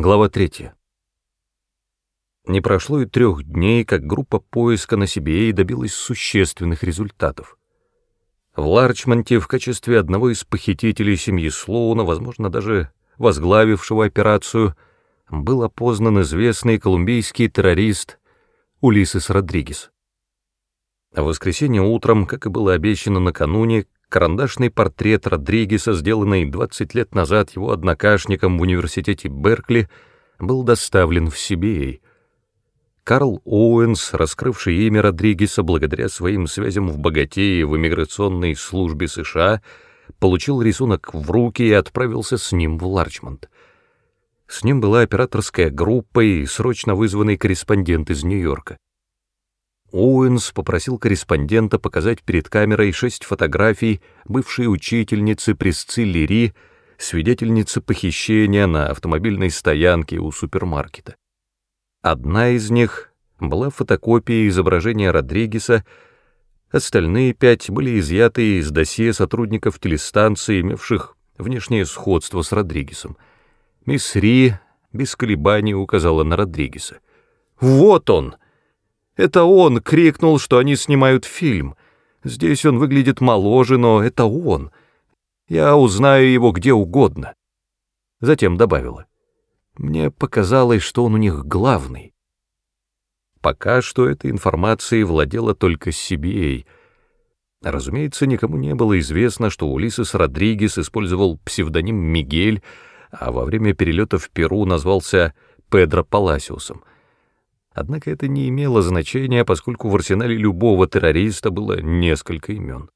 Глава 3. Не прошло и трех дней, как группа поиска на себе и добилась существенных результатов. В Ларчмонте в качестве одного из похитителей семьи Слоуна, возможно, даже возглавившего операцию, был опознан известный колумбийский террорист Улисес Родригес. В воскресенье утром, как и было обещано накануне, Карандашный портрет Родригеса, сделанный 20 лет назад его однокашником в университете Беркли, был доставлен в Сибирь. Карл Оуэнс, раскрывший имя Родригеса благодаря своим связям в Боготе и в иммиграционной службе США, получил рисунок в руки и отправился с ним в Ларчмонт. С ним была операторская группа и срочно вызванный корреспондент из Нью-Йорка. Оуэнс попросил корреспондента показать перед камерой шесть фотографий бывшей учительницы Присцилли Ри, свидетельницы похищения на автомобильной стоянке у супермаркета. Одна из них была фотокопией изображения Родригеса, остальные пять были изъяты из досье сотрудников телестанции, имевших внешнее сходство с Родригесом. Мисс Ри без колебаний указала на Родригеса. «Вот он!» Это он крикнул, что они снимают фильм. Здесь он выглядит моложе, но это он. Я узнаю его где угодно. Затем добавила. Мне показалось, что он у них главный. Пока что этой информацией владела только Сибией. Разумеется, никому не было известно, что Улисес Родригес использовал псевдоним Мигель, а во время перелета в Перу назвался Педро Паласиусом — Однако это не имело значения, поскольку в арсенале любого террориста было несколько имен.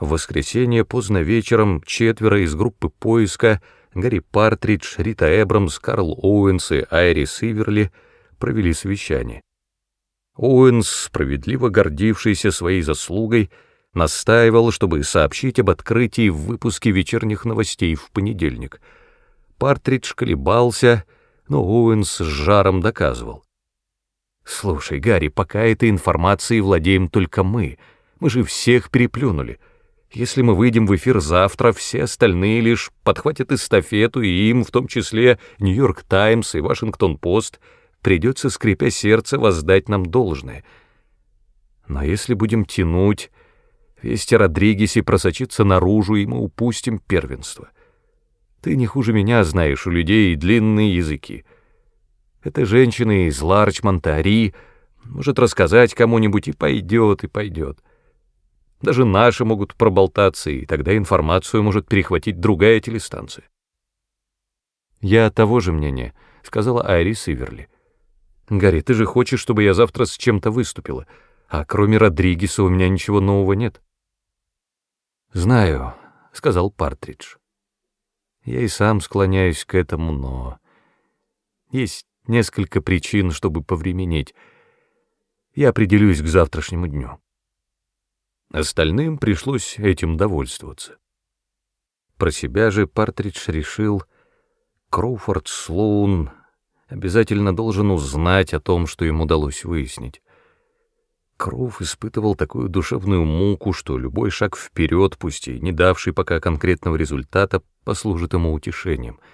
В воскресенье поздно вечером четверо из группы поиска Гарри Партридж, Рита Эбрамс, Карл Оуэнс и Айрис Эверли провели совещание. Оуэнс, справедливо гордившийся своей заслугой, настаивал, чтобы сообщить об открытии в выпуске вечерних новостей в понедельник. Партридж колебался, но Оуэнс с жаром доказывал. «Слушай, Гарри, пока этой информацией владеем только мы. Мы же всех переплюнули. Если мы выйдем в эфир завтра, все остальные лишь подхватят эстафету, и им, в том числе Нью-Йорк Таймс и Вашингтон-Пост, придется, скрипя сердце, воздать нам должное. Но если будем тянуть, вести Родригеси просочится наружу, и мы упустим первенство. Ты не хуже меня знаешь, у людей длинные языки. Эта женщина из Ларчмонта, Ари, может рассказать кому-нибудь и пойдет, и пойдет. Даже наши могут проболтаться, и тогда информацию может перехватить другая телестанция. «Я того же мнения», — сказала Айри Сиверли. «Гарри, ты же хочешь, чтобы я завтра с чем-то выступила, а кроме Родригеса у меня ничего нового нет». «Знаю», — сказал Партридж. «Я и сам склоняюсь к этому, но есть несколько причин, чтобы повременить. Я определюсь к завтрашнему дню. Остальным пришлось этим довольствоваться. Про себя же Партридж решил, Кроуфорд Слоун обязательно должен узнать о том, что им удалось выяснить. Кроуф испытывал такую душевную муку, что любой шаг вперед, пусть и не давший пока конкретного результата, послужит ему утешением —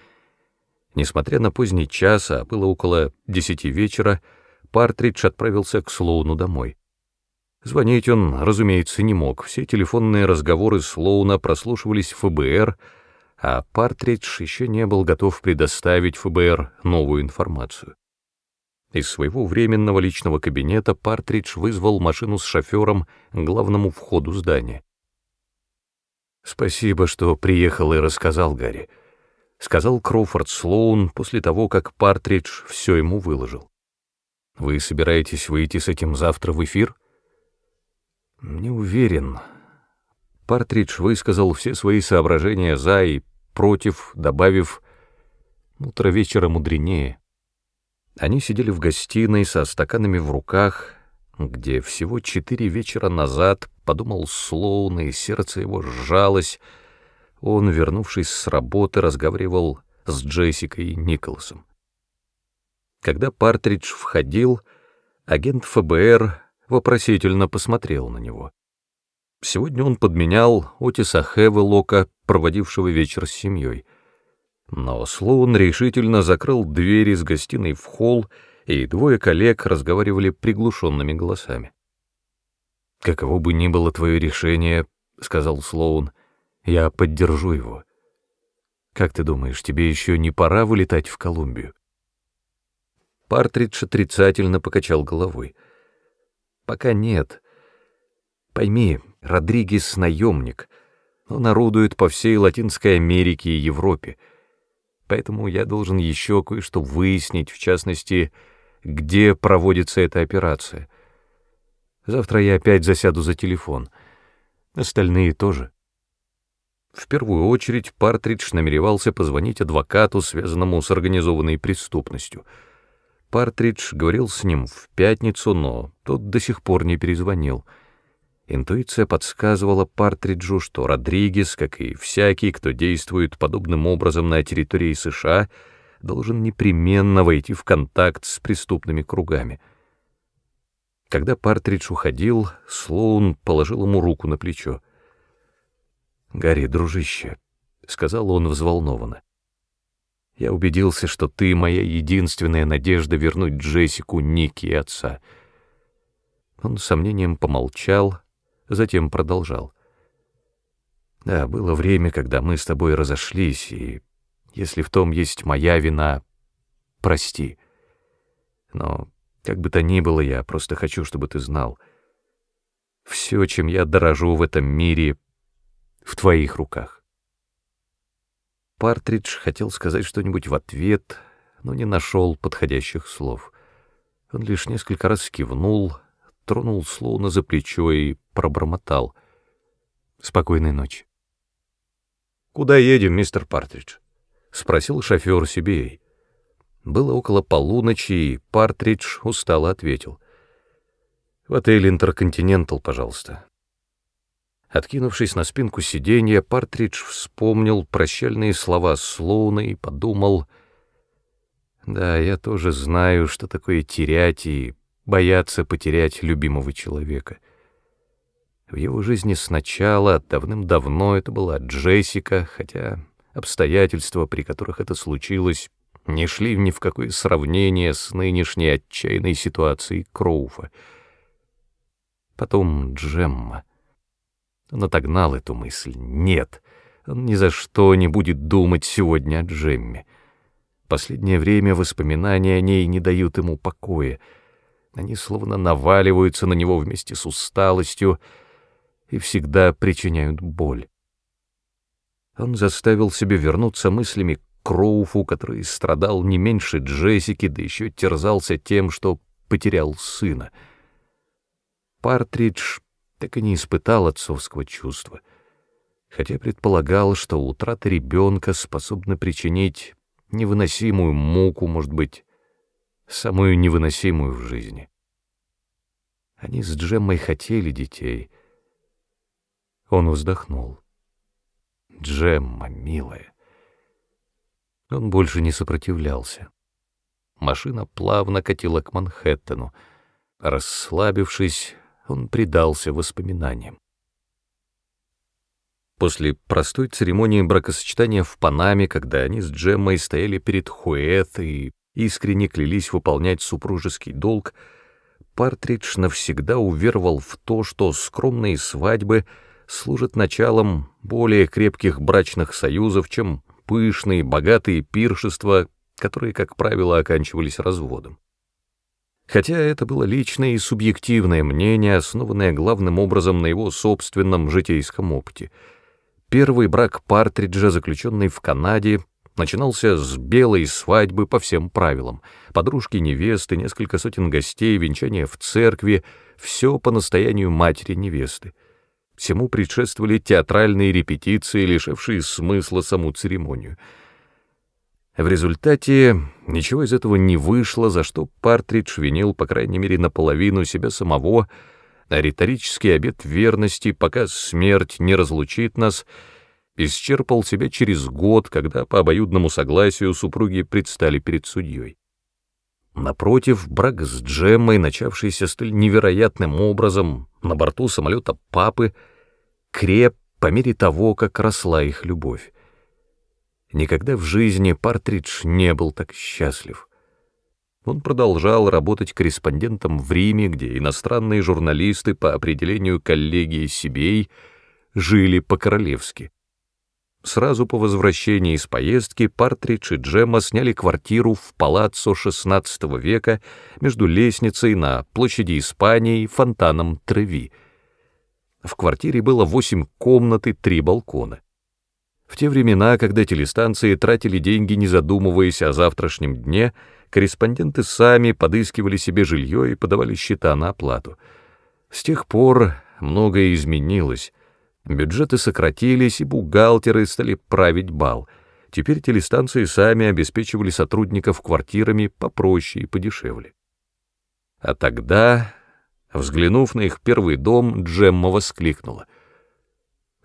Несмотря на поздний час, а было около десяти вечера, Партридж отправился к Слоуну домой. Звонить он, разумеется, не мог. Все телефонные разговоры Слоуна прослушивались в ФБР, а Партридж еще не был готов предоставить ФБР новую информацию. Из своего временного личного кабинета Партридж вызвал машину с шофером к главному входу здания. «Спасибо, что приехал и рассказал Гарри», — сказал Кроуфорд Слоун после того, как Партридж все ему выложил. «Вы собираетесь выйти с этим завтра в эфир?» «Не уверен». Партридж высказал все свои соображения «за» и «против», добавив «утро вечера мудренее». Они сидели в гостиной со стаканами в руках, где всего четыре вечера назад, подумал Слоун, и сердце его сжалось, он, вернувшись с работы, разговаривал с Джессикой Николасом. Когда Партридж входил, агент ФБР вопросительно посмотрел на него. Сегодня он подменял Отиса Хевелока, проводившего вечер с семьей. Но Слоун решительно закрыл дверь из гостиной в холл, и двое коллег разговаривали приглушенными голосами. «Каково бы ни было твое решение, — сказал Слоун, — я поддержу его. Как ты думаешь, тебе еще не пора вылетать в Колумбию?» Партридж отрицательно покачал головой. «Пока нет. Пойми, Родригес — наемник. Он орудует по всей Латинской Америке и Европе. Поэтому я должен еще кое-что выяснить, в частности, где проводится эта операция. Завтра я опять засяду за телефон. Остальные тоже». В первую очередь Партридж намеревался позвонить адвокату, связанному с организованной преступностью — Партридж говорил с ним в пятницу, но тот до сих пор не перезвонил. Интуиция подсказывала Партриджу, что Родригес, как и всякий, кто действует подобным образом на территории США, должен непременно войти в контакт с преступными кругами. Когда Партридж уходил, Слоун положил ему руку на плечо. «Гарри, дружище», — сказал он взволнованно, я убедился, что ты моя единственная надежда вернуть Джессику, Ники и отца. Он с сомнением помолчал, затем продолжал. Да, было время, когда мы с тобой разошлись, и если в том есть моя вина, прости. Но, как бы то ни было, я просто хочу, чтобы ты знал. Все, чем я дорожу в этом мире, в твоих руках. Партридж хотел сказать что-нибудь в ответ, но не нашел подходящих слов. Он лишь несколько раз кивнул, тронул Слоуна за плечо и пробормотал. «Спокойной ночи». «Куда едем, мистер Партридж?» — спросил шофер Сибей. Было около полуночи, и Партридж устало ответил. «В отель «Интерконтинентал», пожалуйста. Откинувшись на спинку сиденья, Партридж вспомнил прощальные слова Слоуна и подумал, «Да, я тоже знаю, что такое терять и бояться потерять любимого человека». В его жизни сначала, давным-давно, это была Джессика, хотя обстоятельства, при которых это случилось, не шли ни в какое сравнение с нынешней отчаянной ситуацией Кроуфа. Потом Джемма. Он отогнал эту мысль. Нет, он ни за что не будет думать сегодня о Джемме. Последнее время воспоминания о ней не дают ему покоя. Они словно наваливаются на него вместе с усталостью и всегда причиняют боль. Он заставил себя вернуться мыслями к Кроуфу, который страдал не меньше Джессики, да еще терзался тем, что потерял сына. Партридж так и не испытал отцовского чувства, хотя предполагал, что утрата ребенка способна причинить невыносимую муку, может быть, самую невыносимую в жизни. Они с Джеммой хотели детей. Он вздохнул. Джемма, милая. Он больше не сопротивлялся. Машина плавно катила к Манхэттену. Расслабившись, он предался воспоминаниям. После простой церемонии бракосочетания в Панаме, когда они с Джеммой стояли перед Хуэт и искренне клялись выполнять супружеский долг, Партридж навсегда уверовал в то, что скромные свадьбы служат началом более крепких брачных союзов, чем пышные, богатые пиршества, которые, как правило, оканчивались разводом. Хотя это было личное и субъективное мнение, основанное главным образом на его собственном житейском опыте. Первый брак Партриджа, заключенный в Канаде, начинался с белой свадьбы по всем правилам. Подружки невесты, несколько сотен гостей, венчание в церкви — все по настоянию матери невесты. Всему предшествовали театральные репетиции, лишившие смысла саму церемонию — в результате ничего из этого не вышло, за что Партридж винил, по крайней мере, наполовину себя самого, а риторический обет верности, пока смерть не разлучит нас, исчерпал себя через год, когда по обоюдному согласию супруги предстали перед судьей. Напротив, брак с Джеммой, начавшийся столь невероятным образом на борту самолета папы, креп по мере того, как росла их любовь. Никогда в жизни Партридж не был так счастлив. Он продолжал работать корреспондентом в Риме, где иностранные журналисты по определению коллегии Сибей жили по-королевски. Сразу по возвращении из поездки Партридж и Джемма сняли квартиру в палаццо XVI века между лестницей на площади Испании и фонтаном Треви. В квартире было восемь комнат и три балкона. В те времена, когда телестанции тратили деньги, не задумываясь о завтрашнем дне, корреспонденты сами подыскивали себе жилье и подавали счета на оплату. С тех пор многое изменилось. Бюджеты сократились, и бухгалтеры стали править бал. Теперь телестанции сами обеспечивали сотрудников квартирами попроще и подешевле. А тогда, взглянув на их первый дом, Джемма воскликнула.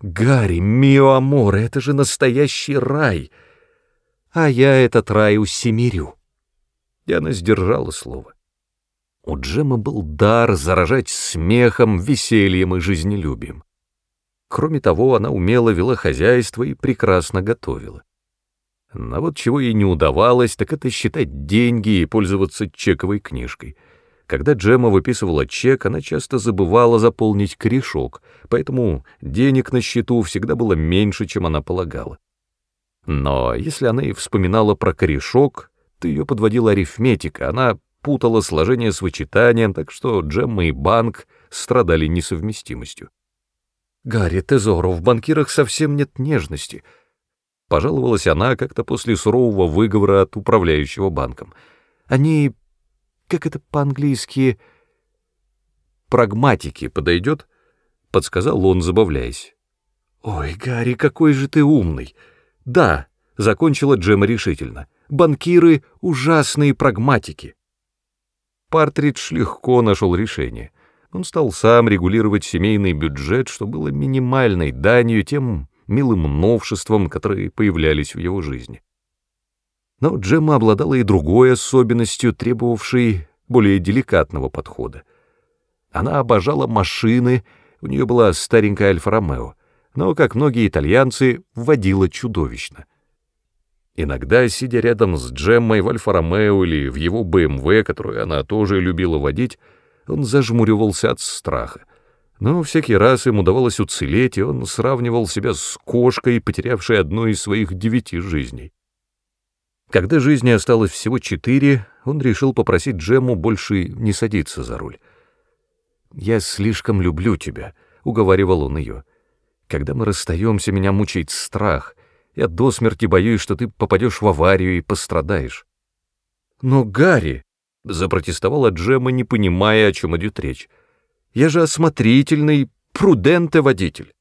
«Гарри, мио аморе, это же настоящий рай! А я этот рай усемирю!» И она сдержала слово. У Джеммы был дар заражать смехом, весельем и жизнелюбием. Кроме того, она умело вела хозяйство и прекрасно готовила. Но вот чего ей не удавалось, так это считать деньги и пользоваться чековой книжкой. Когда Джема выписывала чек, она часто забывала заполнить корешок, поэтому денег на счету всегда было меньше, чем она полагала. Но если она и вспоминала про корешок, то ее подводила арифметика, она путала сложение с вычитанием, так что Джемма и банк страдали несовместимостью. «Гарри, Тезоро, в банкирах совсем нет нежности», — пожаловалась она как-то после сурового выговора от управляющего банком. «Они, как это по-английски, прагматики подойдет?» — подсказал он, забавляясь. «Ой, Гарри, какой же ты умный!» «Да», — закончила Джема решительно, — «банкиры — ужасные прагматики». Партридж легко нашел решение. Он стал сам регулировать семейный бюджет, что было минимальной данью тем милым новшествам, которые появлялись в его жизни. Но Джемма обладала и другой особенностью, требовавшей более деликатного подхода. Она обожала машины, у нее была старенькая Альфа-Ромео, но, как многие итальянцы, водила чудовищно. Иногда, сидя рядом с Джеммой в Альфа-Ромео или в его БМВ, которую она тоже любила водить, он зажмуривался от страха. Но всякий раз ему удавалось уцелеть, и он сравнивал себя с кошкой, потерявшей одну из своих девяти жизней. Когда жизни осталось всего четыре, он решил попросить Джему больше не садиться за руль. «Я слишком люблю тебя», — уговаривал он ее. «Когда мы расстаемся, меня мучает страх. Я до смерти боюсь, что ты попадешь в аварию и пострадаешь». «Но, Гарри», запротестовала Джемма, не понимая, о чем идет речь. «Я же осмотрительный, пруденте водитель».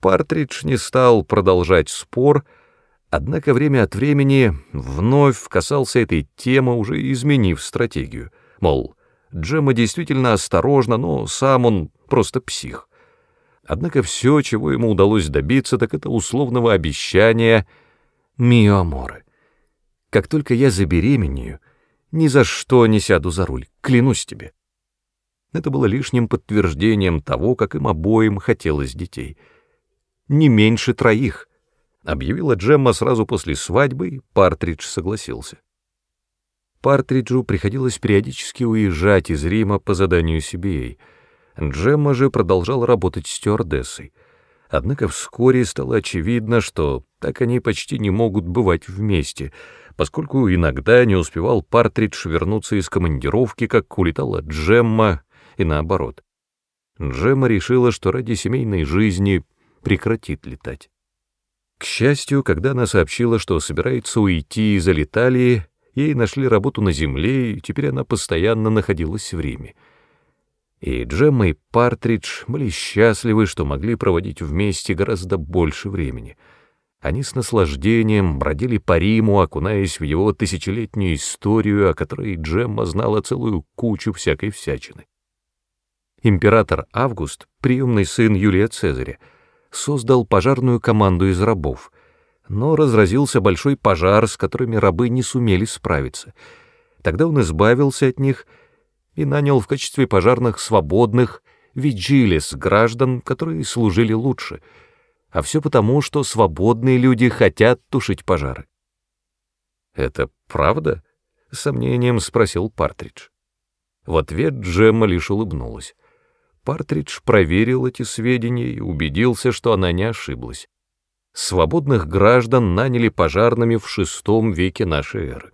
Партридж не стал продолжать спор, однако время от времени вновь касался этой темы, уже изменив стратегию. Мол, Джемма действительно осторожна, но сам он просто псих. Однако все, чего ему удалось добиться, так это условного обещания «Мио Аморе». Как только я забеременею, ни за что не сяду за руль, клянусь тебе. Это было лишним подтверждением того, как им обоим хотелось детей. Не меньше троих, объявила Джемма сразу после свадьбы, Партридж согласился. Партриджу приходилось периодически уезжать из Рима по заданию CBA. Джемма же продолжала работать стюардессой. Однако вскоре стало очевидно, что так они почти не могут бывать вместе — поскольку иногда не успевал Партридж вернуться из командировки, как улетала Джемма, и наоборот. Джемма решила, что ради семейной жизни прекратит летать. К счастью, когда она сообщила, что собирается уйти из Алиталии, ей нашли работу на земле, и теперь она постоянно находилась в Риме. И Джемма и Партридж были счастливы, что могли проводить вместе гораздо больше времени — они с наслаждением бродили по Риму, окунаясь в его тысячелетнюю историю, о которой Джемма знала целую кучу всякой всячины. Император Август, приемный сын Юлия Цезаря, создал пожарную команду из рабов, но разразился большой пожар, с которыми рабы не сумели справиться. Тогда он избавился от них и нанял в качестве пожарных свободных виджилес граждан, которые служили лучше — а все потому, что свободные люди хотят тушить пожары. «Это правда?» — с сомнением спросил Партридж. В ответ Джемма лишь улыбнулась. Партридж проверил эти сведения и убедился, что она не ошиблась. Свободных граждан наняли пожарными в VI веке нашей эры.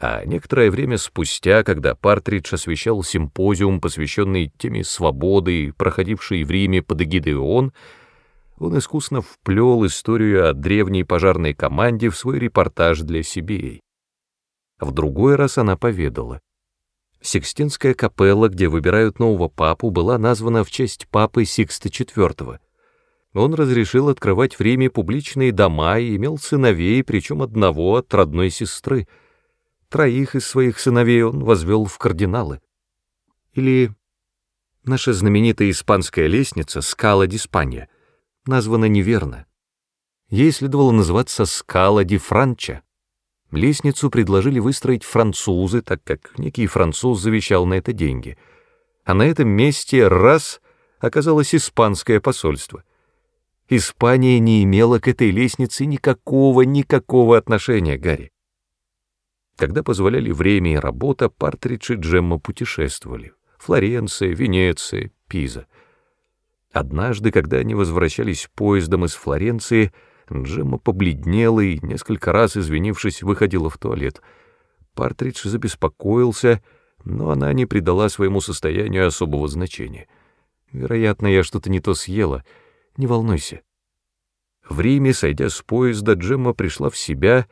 А некоторое время спустя, когда Партридж освещал симпозиум, посвященный теме свободы, проходившей в Риме под эгидой ООН, он искусно вплел историю о древней пожарной команде в свой репортаж для CBA. В другой раз она поведала. Сикстинская капелла, где выбирают нового папу, была названа в честь папы Сикста IV. Он разрешил открывать в Риме публичные дома и имел сыновей, причем одного от родной сестры. Троих из своих сыновей он возвел в кардиналы. Или наша знаменитая испанская лестница «Скала Диспанья» названа неверно. Ей следовало называться «Скала ди Франча». Лестницу предложили выстроить французы, так как некий француз завещал на это деньги. А на этом месте раз оказалось испанское посольство. Испания не имела к этой лестнице никакого-никакого отношения, Гарри. Когда позволяли время и работа, Партридж и Джемма путешествовали. Флоренция, Венеция, Пиза. Однажды, когда они возвращались поездом из Флоренции, Джемма побледнела и, несколько раз извинившись, выходила в туалет. Партридж забеспокоился, но она не придала своему состоянию особого значения. «Вероятно, я что-то не то съела. Не волнуйся». В Риме, сойдя с поезда, Джемма пришла в себя,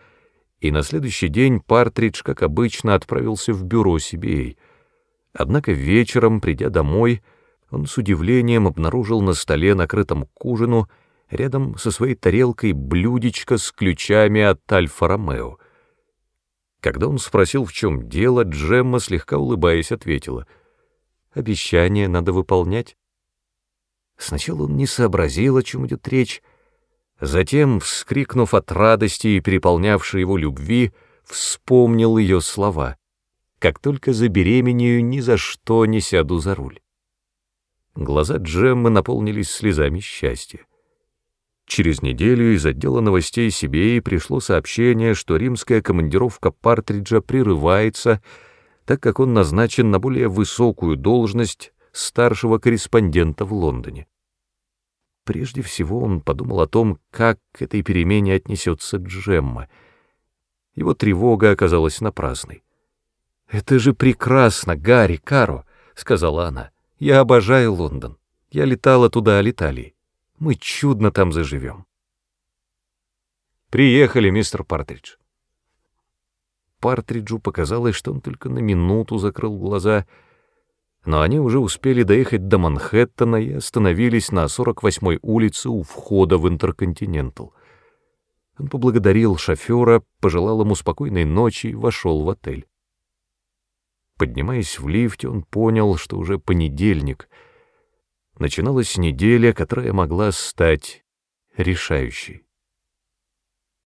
и на следующий день Партридж, как обычно, отправился в бюро CBA. Однако вечером, придя домой, он с удивлением обнаружил на столе, накрытом к ужину, рядом со своей тарелкой блюдечко с ключами от Альфа-Ромео. Когда он спросил, в чем дело, Джемма, слегка улыбаясь, ответила, «Обещание надо выполнять». Сначала он не сообразил, о чем идет речь, затем, вскрикнув от радости и переполнявшей его любви, вспомнил ее слова. «Как только забеременею, ни за что не сяду за руль». Глаза Джеммы наполнились слезами счастья. Через неделю из отдела новостей Сибеи пришло сообщение, что римская командировка Партриджа прерывается, так как он назначен на более высокую должность старшего корреспондента в Лондоне. Прежде всего он подумал о том, как к этой перемене отнесется Джемма. Его тревога оказалась напрасной. «Это же прекрасно, Гарри, Каро», — сказала она. «Я обожаю Лондон. Я летала туда от Италии. Мы чудно там заживем. Приехали, мистер Партридж. Партриджу показалось, что он только на минуту закрыл глаза, но они уже успели доехать до Манхэттена и остановились на 48-й улице у входа в Интерконтинентал. Он поблагодарил шофера, пожелал ему спокойной ночи и вошел в отель. Поднимаясь в лифте, он понял, что уже понедельник — начиналась неделя, которая могла стать решающей.